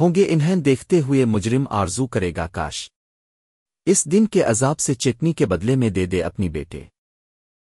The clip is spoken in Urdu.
ہوں گے انہیں دیکھتے ہوئے مجرم آرزو کرے گا کاش۔ اس دن کے عذاب سے چٹنی کے بدلے میں دے دے اپنی بیٹے۔